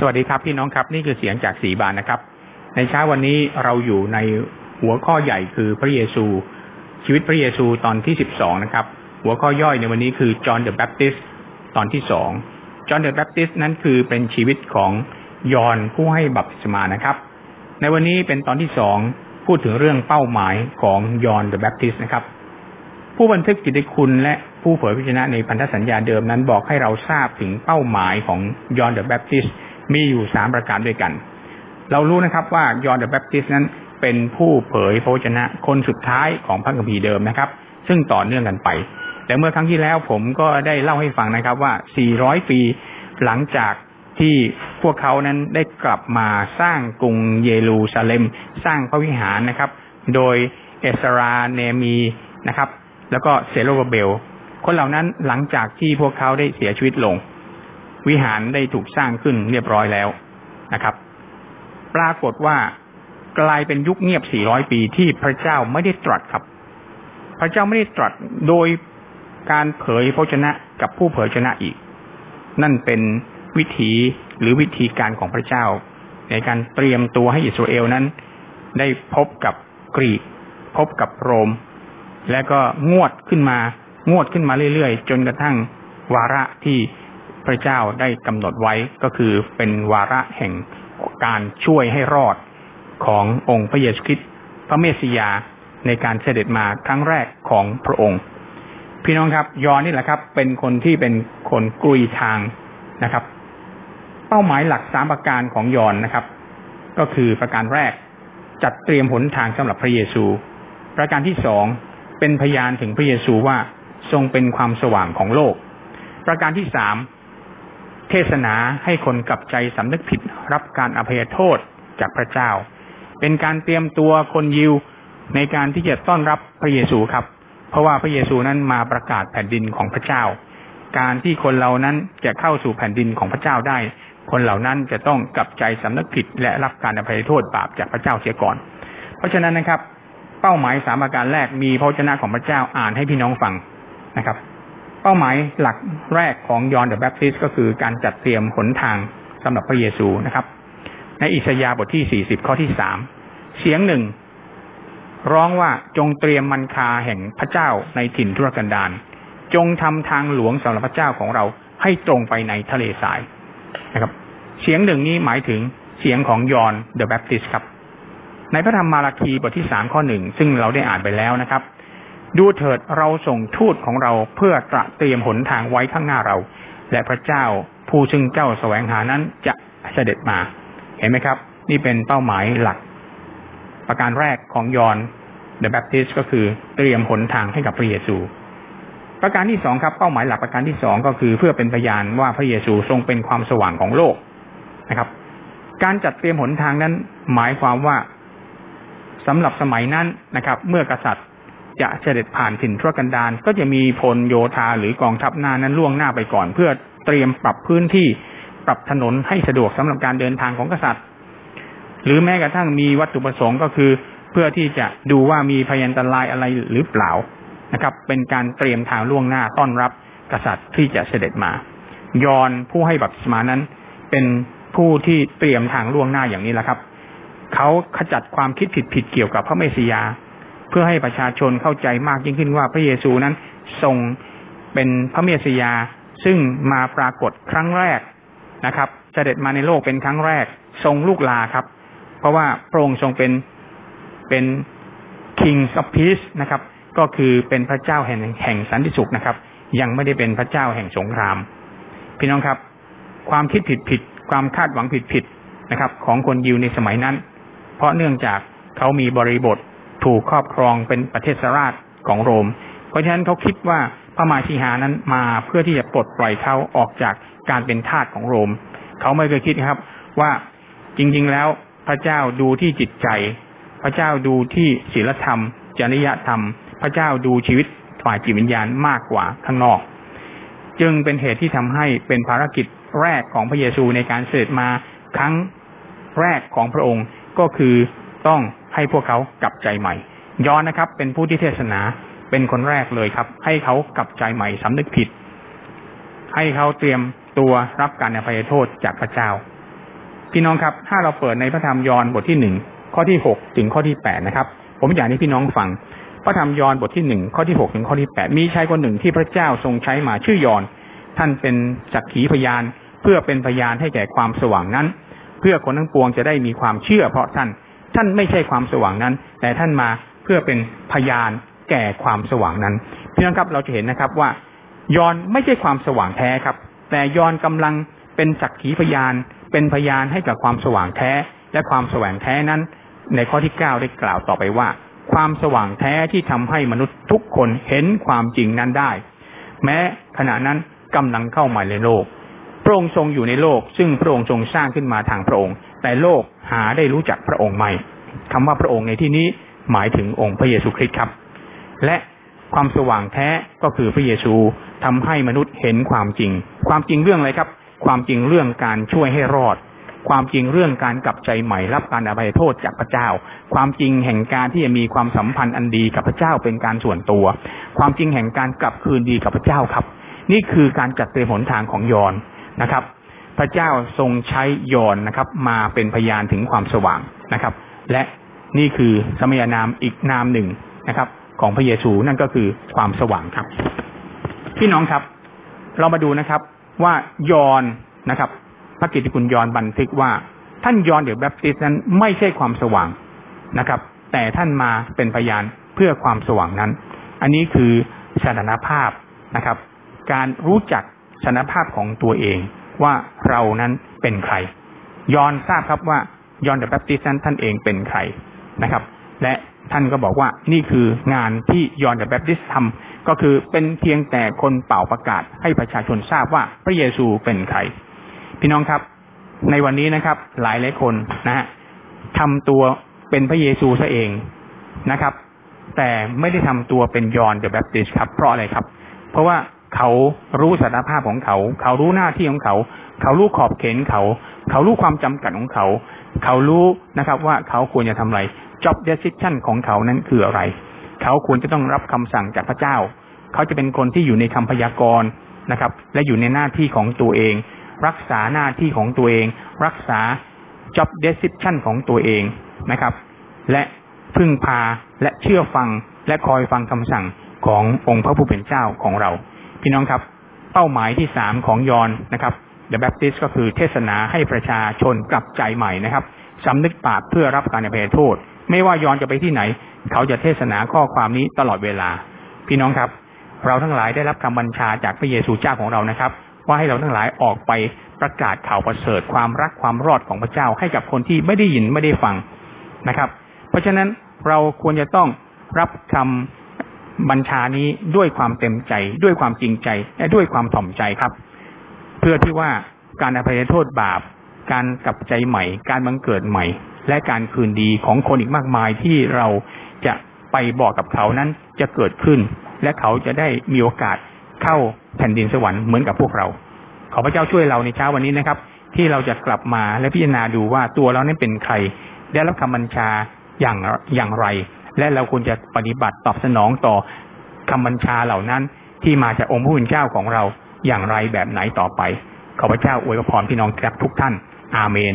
สวัสดีครับพี่น้องครับนี่คือเสียงจากศิษยาภิบาลนะครับ ในเช้าวันนี้เราอยู่ในหัวข้อใหญ่คือพระเยซู ชีวิตพระเยซูตอนที่สิบสองนะครับ หัวข้อย่อยในวันนี้คือ John the Baptist ตอนที่สอง John the Baptist นั้นคือเป็นชีวิตของยอห์นผู้ให้บัพติศมานะครับ ในวันนี้เป็นตอนที่สองพูดถึงเรื่องเป้าหมายของยอห์น the Baptist นะครับ ผู้บันทึกกิตติคุณและผู้เผยพระวจนะในพันธสัญญาเดิมนั้นบอกให้เราทราบถึงเป้าหมายของยอห์น the Baptist มีอยู่สามประการด้วยกัน เรารู้นะครับว่ายอห์น the Baptist นั้นเป็นผู้เผยพระวจนะคนสุดท้ายของพระคัมภีร์เดิมนะครับ ซึ่งต่อเนื่องกันไปแต่เมื่อครั้งที่แล้วผมก็ได้เล่าให้ฟังนะครับว่า 400 ปีหลังจากที่พวกเขานั้นได้กลับมาสร้างกรุงเยรูซาเล็ม สร้างพระวิหารนะครับ โดยเอสราเนหะมีย์นะครับ แล้วก็เศรุบบาเบล คนเหล่านั้นหลังจากที่พวกเขาได้เสียชีวิตลง วิหารได้ถูกสร้างขึ้นเรียบร้อยแล้วนะครับ ปรากฏว่ากลายเป็นยุคเงียบ 400 ปีที่พระเจ้าไม่ได้ตรัสครับ พระเจ้าไม่ได้ตรัสโดยการเผยพระชนะกับผู้เผยชนะอีก นั่นเป็นวิถีหรือวิธีการของพระเจ้า ในการเตรียมตัวให้อิสราเอลนั้น ได้พบกับกรีก พบกับโรม และก็งวดขึ้นมางวดขึ้นมาเรื่อยๆ จนกระทั่งวาระที่ พระเจ้าได้กำหนดไว้ก็คือเป็นวาระแห่งการช่วยให้รอดขององค์พระเยซูคริสต์พระเมสสิยาในการเสด็จมาครั้งแรกของพระองค์ พี่น้องครับยอนนี่แหละครับ เป็นคนที่เป็นคนกลุยทางนะครับ เป้าหมายหลักสามประการของยอนนะครับ ก็คือประการแรกจัดเตรียมหนทางสำหรับพระเยซู ประการที่สองเป็นพยานถึงพระเยซูว่าทรงเป็นความสว่างของโลก ประการที่สาม ทศนาให้คนกลับใจสำนึกผิดรับการอภัยโทษจากพระเจ้า เป็นการเตรียมตัวคนยิวในการที่จะต้อนรับพระเยซูครับ เพราะว่าพระเยซูนั้นมาประกาศแผ่นดินของพระเจ้า การที่คนเหล่านั้นจะเข้าสู่แผ่นดินของพระเจ้าได้ คนเหล่านั้นจะต้องกลับใจสำนึกผิด และรับการอภัยโทษบาปจากพระเจ้าเสียก่อน เพราะฉะนั้นนะครับ เป้าหมายสามประการแรกมีพระชนะของพระเจ้าอ่านให้พี่น้องฟังนะครับ เป้าหมายหลักแรกของยอห์นเดอะแบปติสก็คือการจัดเตรียมหนทางสำหรับพระเยซูนะครับ ในอิสยาห์บทที่สี่สิบข้อที่สามเสียงหนึ่ง ร้องว่าจงเตรียมมันคาแห่งพระเจ้าในถิ่นทุรกันดารจงทำทางหลวงสำหรับพระเจ้าของเราให้ตรงไปในทะเลทรายนะครับ เสียงหนึ่งนี้หมายถึงเสียงของยอห์นเดอะแบปติสครับ ในพระธรรมมาราคีบทที่สามข้อหนึ่งซึ่งเราได้อ่านไปแล้วนะครับ ดูเถิดเราส่งทูตของเราเพื่อตระเตรียมหนทางไว้ข้างหน้าเรา และพระเจ้าผู้ซึ่งเจ้าแสวงหานั้นจะเสด็จมา เห็นไหมครับ นี่เป็นเป้าหมายหลัก ประการแรกของยอห์นเดอะแบปติสก็คือเตรียมหนทางให้กับพระเยซู ประการที่สองครับเป้าหมายหลักประการที่สองก็คือเพื่อเป็นพยานว่าพระเยซูทรงเป็นความสว่างของโลกนะครับ การจัดเตรียมหนทางนั้นหมายความว่าสำหรับสมัยนั้นนะครับ เมื่อกษัตริย์ จะเสด็จผ่านถิ่นทุรกันดารก็จะมีพลโยธาหรือกองทัพหน้านั้นล่วงหน้าไปก่อน เพื่อเตรียมปรับพื้นที่ปรับถนนให้สะดวกสำหรับการเดินทางของกษัตริย์ หรือแม้กระทั่งมีวัตถุประสงค์ก็คือ เพื่อที่จะดูว่ามีพยันตรายอะไรหรือเปล่านะครับ เป็นการเตรียมทางล่วงหน้าต้อนรับกษัตริย์ที่จะเสด็จมา ยอนผู้ให้บัพติศมานั้น เป็นผู้ที่เตรียมทางล่วงหน้าอย่างนี้แหละครับ เขาขจัดความคิดผิดๆเกี่ยวกับพระเมสสิยา พื่อให้ประชาชนเข้าใจมากยิ่งขึ้นว่าพระเยซูนั้นทรงเป็นพระเมสสิยาซึ่งมาปรากฏครั้งแรกนะครับ เสด็จมาในโลกเป็นครั้งแรก ทรงลูกลาครับ เพราะว่าพระองค์ทรงเป็นเป็น King of Peace นะครับ ก็คือเป็นพระเจ้าแห่งแห่งสันติสุขนะครับ ยังไม่ได้เป็นพระเจ้าแห่งสงคราม พี่น้องครับ ความคิดผิดผิดความคาดหวังผิดผิดนะครับ ของคนยิวในสมัยนั้น เพราะเนื่องจากเขามีบริบท ถูกครอบครองเป็นประเทศสราชของโรม เพราะฉะนั้นเขาคิดว่าพระมาชีหานั้นมาเพื่อที่จะปลดปล่อยเขาออกจากการเป็นทาสของโรม เขาไม่เคยคิดครับ ว่าจริง ๆ แล้วพระเจ้าดูที่จิตใจ พระเจ้าดูที่ศีลธรรม จริยธรรม พระเจ้าดูชีวิตฝ่ายจิตวิญญาณมากกว่าข้างนอก จึงเป็นเหตุที่ทำให้เป็นภารกิจแรกของพระเยซูในการเสด็จมาครั้งแรกของพระองค์ก็คือต้อง ให้พวกเขากลับใจใหม่ ย้อนนะครับ เป็นผู้ที่เทศนาเป็นคนแรกเลยครับ ให้เขากลับใจใหม่สำนึกผิด ให้เขาเตรียมตัวรับการอภัยโทษจากพระเจ้า พี่น้องครับ ถ้าเราเปิดในพระธรรมยอห์นบทที่หนึ่งข้อที่หกถึงข้อที่แปดนะครับ ผมอยากให้พี่น้องฟังพระธรรมยอห์นบทที่หนึ่งข้อที่หกถึงข้อที่แปดมีชายคนหนึ่งที่พระเจ้าทรงใช้มาชื่อยอห์นท่านเป็นสักขีพยาน เพื่อเป็นพยานให้แก่ความสว่างนั้น เพื่อคนทั้งปวงจะได้มีความเชื่อเพราะท่าน ท่านไม่ใช่ความสว่างนั้น แต่ท่านมาเพื่อเป็นพยานแก่ความสว่างนั้นพี่น้องครับเราจะเห็นนะครับว่ายอนไม่ใช่ความสว่างแท้ครับ แต่ยอนกำลังเป็นสักขีพยาน เป็นพยานให้กับความสว่างแท้ และความสว่างแท้นั้น ในข้อที่เก้าได้กล่าวต่อไปว่า ความสว่างแท้ที่ทำให้มนุษย์ทุกคนเห็นความจริงนั้นได้ แม้ขณะนั้นกำลังเข้ามาในโลก พระองค์ทรงอยู่ในโลก ซึ่งพระองค์ทรงสร้างขึ้นมาทางพระองค์ แต่โลก หาได้รู้จักพระองค์ใหม่คำว่าพระองค์ในที่นี้หมายถึงองค์พระเยซูคริสต์ครับ และความสว่างแท้ก็คือพระเยซูทำให้มนุษย์เห็นความจริง ความจริงเรื่องอะไรครับ ความจริงเรื่องการช่วยให้รอด ความจริงเรื่องการกลับใจใหม่รับการอภัยโทษจากพระเจ้า ความจริงแห่งการที่จะมีความสัมพันธ์อันดีกับพระเจ้าเป็นการส่วนตัว ความจริงแห่งการกลับคืนดีกับพระเจ้าครับ นี่คือการจัดเตรียมหนทางของยอนนะครับ พระเจ้าทรงใช้ยอนนะครับ มาเป็นพยานถึงความสว่างนะครับ และนี่คือสมัยนามอีกนามหนึ่งนะครับ ของพระเยซูนั่นก็คือความสว่างครับ พี่น้องครับ เรามาดูนะครับ ว่ายอนนะครับ พระกิตติคุณยอนบันทึกว่า ท่านยอนเดี๋ยวแบปติสนั้นไม่ใช่ความสว่างนะครับ แต่ท่านมาเป็นพยานเพื่อความสว่างนั้น อันนี้คือสถานภาพนะครับ การรู้จักสถานภาพของตัวเอง ว่าเรานั้นเป็นใคร ยอห์นทราบครับว่ายอห์น the Baptist นั้นท่านเองเป็นใครนะครับ และท่านก็บอกว่านี่คืองานที่ยอห์น the Baptist ทำก็คือเป็นเพียงแต่คนป่าวประกาศให้ประชาชนทราบว่าพระเยซูเป็นใคร พี่น้องครับ ในวันนี้นะครับ หลายหลายคนนะฮะทำตัวเป็นพระเยซูซะเองนะครับ แต่ไม่ได้ทำตัวเป็นยอนเดอะแบปติสครับ เพราะอะไรครับ เพราะว่า เขารู้สถานภาพของเขา เขารู้หน้าที่ของเขา เขารู้ขอบเขตเขา เขารู้ความจำกัดของเขา เขารู้นะครับ ว่าเขาควรจะทำอะไร job decision ของเขานั้นคืออะไร เขาควรจะต้องรับคำสั่งจากพระเจ้า เขาจะเป็นคนที่อยู่ในคำพยากรณ์นะครับ และอยู่ในหน้าที่ของตัวเอง รักษาหน้าที่ของตัวเอง รักษา job decision ของตัวเองนะครับ และพึ่งพาและเชื่อฟังและคอยฟังคำสั่งขององค์พระผู้เป็นเจ้าของเรา พี่น้องครับ เป้าหมายที่สามของยอนนะครับ The Baptist ก็คือเทศนาให้ประชาชนกลับใจใหม่นะครับสำนึกบาปเพื่อรับการอภัยโทษ ไม่ว่ายอนจะไปที่ไหน เขาจะเทศนาข้อความนี้ตลอดเวลา พี่น้องครับ เราทั้งหลายได้รับคำบัญชาจากพระเยซูเจ้าของเรานะครับ ว่าให้เราทั้งหลายออกไปประกาศข่าวประเสริฐความรักความรอดของพระเจ้าให้กับคนที่ไม่ได้ยินไม่ได้ฟังนะครับ เพราะฉะนั้นเราควรจะต้องรับคำ บัญชานี้ด้วยความเต็มใจ ด้วยความจริงใจ และด้วยความถ่อมใจครับ เพื่อที่ว่าการอภัยโทษบาป การกลับใจใหม่ การบังเกิดใหม่ และการคืนดีของคนอีกมากมายที่เราจะไปบอกกับเขานั้นจะเกิดขึ้น และเขาจะได้มีโอกาสเข้าแผ่นดินสวรรค์เหมือนกับพวกเรา ขอพระเจ้าช่วยเราในเช้าวันนี้นะครับ ที่เราจะกลับมาและพิจารณาดูว่าตัวเรานั้นเป็นใคร ได้รับคำบัญชาอย่างอย่างไร และเราควรจะปฏิบัติตอบสนองต่อคำบัญชาเหล่านั้น ที่มาจากองค์พระผู้เป็นเจ้าของเราอย่างไรแบบไหนต่อไปขอพระเจ้าอวยพรพี่น้องครับทุกท่าน อาเมน